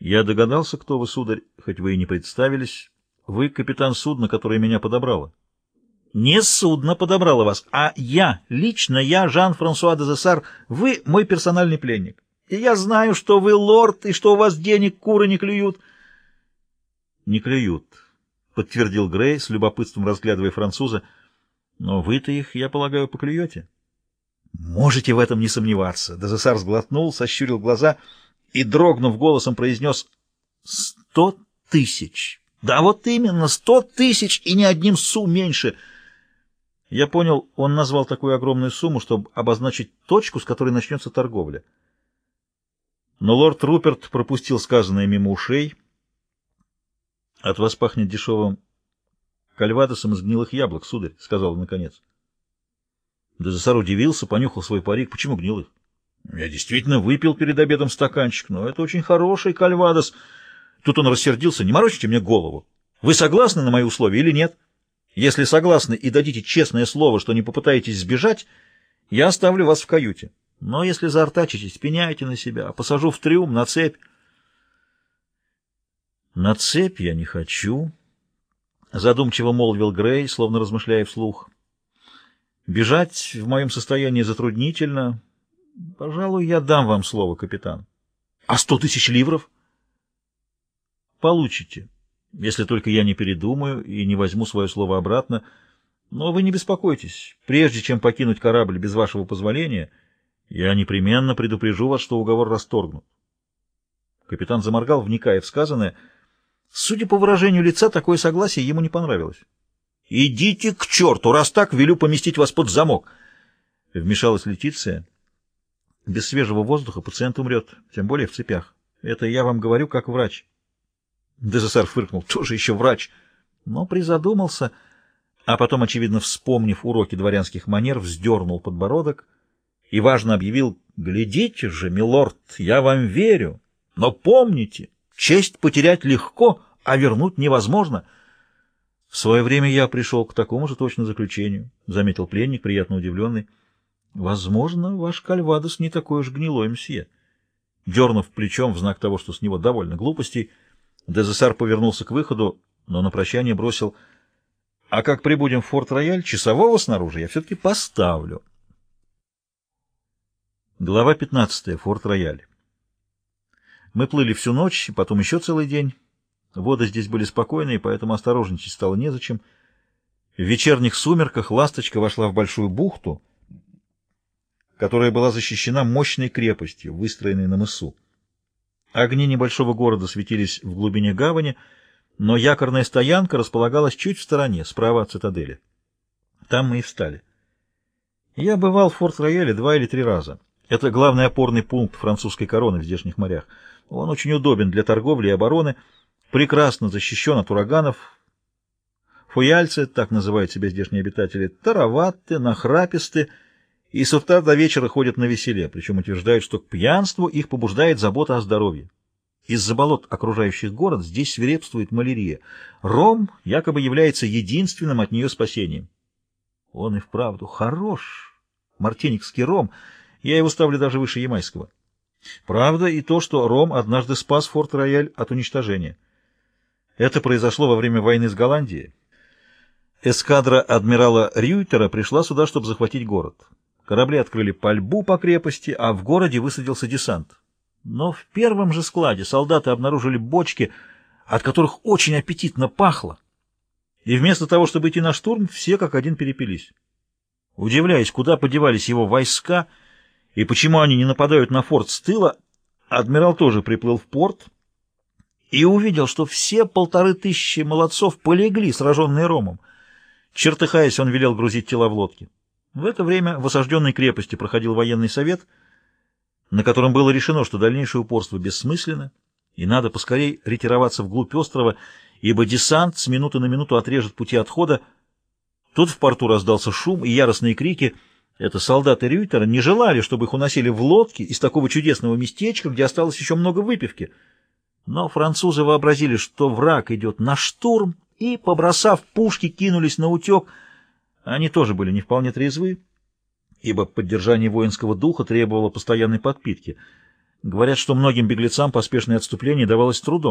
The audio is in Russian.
Я догадался, кто вы, сударь, хоть вы и не представились. Вы капитан судна, которое меня подобрало. Не судно подобрало вас, а я, лично я, Жан-Франсуа де Зессар, вы мой персональный пленник. И я знаю, что вы лорд, и что у вас денег куры не клюют. Не клюют, подтвердил Грей, с любопытством разглядывая француза. Но вы-то их, я полагаю, поклюете. Можете в этом не сомневаться. Дезессар сглотнул, сощурил глаза и, дрогнув голосом, произнес «Сто тысяч». Да вот именно, сто тысяч и ни одним су меньше. Я понял, он назвал такую огромную сумму, чтобы обозначить точку, с которой начнется торговля. Но лорд Руперт пропустил сказанное мимо ушей. «От вас пахнет дешевым кальвадосом из гнилых яблок, сударь», — сказал он наконец. Дезессар удивился, понюхал свой парик. «Почему гнилых?» «Я действительно выпил перед обедом стаканчик, но это очень хороший кальвадос». Тут он рассердился. «Не морочите мне голову. Вы согласны на мои условия или нет? Если согласны и дадите честное слово, что не попытаетесь сбежать, я оставлю вас в каюте. Но если заортачитесь, пеняйте на себя, посажу в трюм, на цепь». «На цепь я не хочу», — задумчиво молвил Грей, словно размышляя вслух. «Бежать в моем состоянии затруднительно. Пожалуй, я дам вам слово, капитан». «А сто тысяч ливров?» Получите, если только я не передумаю и не возьму свое слово обратно. Но вы не беспокойтесь. Прежде чем покинуть корабль без вашего позволения, я непременно предупрежу вас, что уговор расторгнут. Капитан заморгал, вникая в сказанное. Судя по выражению лица, такое согласие ему не понравилось. «Идите к черту! Раз так, велю поместить вас под замок!» Вмешалась Летиция. «Без свежего воздуха пациент умрет, тем более в цепях. Это я вам говорю как врач». ДССР фыркнул, тоже еще врач, но призадумался, а потом, очевидно, вспомнив уроки дворянских манер, вздернул подбородок и важно объявил, «Глядите же, милорд, я вам верю, но помните, честь потерять легко, а вернуть невозможно». «В свое время я пришел к такому же точно заключению», — заметил пленник, приятно удивленный. «Возможно, ваш кальвадос не такой уж гнилой, мсье». Дернув плечом в знак того, что с него довольно глупостей, — Дезессар повернулся к выходу, но на прощание бросил «А как прибудем в Форт-Рояль, часового снаружи я все-таки поставлю». Глава 15. Форт-Рояль. Мы плыли всю ночь, потом еще целый день. Воды здесь были спокойные, поэтому осторожничать стало незачем. В вечерних сумерках ласточка вошла в большую бухту, которая была защищена мощной крепостью, выстроенной на мысу. Огни небольшого города светились в глубине гавани, но якорная стоянка располагалась чуть в стороне, справа от цитадели. Там мы и встали. Я бывал в Форт-Рояле два или три раза. Это главный опорный пункт французской короны в здешних морях. Он очень удобен для торговли и обороны, прекрасно защищен от ураганов. Фуяльцы, так называют себя здешние обитатели, тароваты, нахраписты, и с утра до вечера ходят на веселе, причем утверждают, что к пьянству их побуждает забота о здоровье. Из-за болот, окружающих город, здесь свирепствует малярия. Ром якобы является единственным от нее спасением. Он и вправду хорош. Мартиникский ром. Я его ставлю даже выше ямайского. Правда и то, что ром однажды спас Форт-Рояль от уничтожения. Это произошло во время войны с Голландией. Эскадра адмирала Рюйтера пришла сюда, чтобы захватить город. Корабли открыли пальбу по крепости, а в городе высадился десант. Но в первом же складе солдаты обнаружили бочки, от которых очень аппетитно пахло. И вместо того, чтобы идти на штурм, все как один перепились. Удивляясь, куда подевались его войска и почему они не нападают на форт с тыла, адмирал тоже приплыл в порт и увидел, что все полторы тысячи молодцов полегли, сраженные ромом. Чертыхаясь, он велел грузить тела в лодки. В это время в осажденной крепости проходил военный совет, на котором было решено, что дальнейшее упорство бессмысленно, и надо поскорей ретироваться вглубь острова, ибо десант с минуты на минуту отрежет пути отхода. Тут в порту раздался шум и яростные крики. Это солдаты Рюйтера не желали, чтобы их уносили в лодке из такого чудесного местечка, где осталось еще много выпивки. Но французы вообразили, что враг идет на штурм, и, побросав пушки, кинулись на утек — они тоже были не вполне трезвы, ибо поддержание воинского духа требовало постоянной подпитки. Говорят, что многим беглецам поспешное отступление давалось трудом.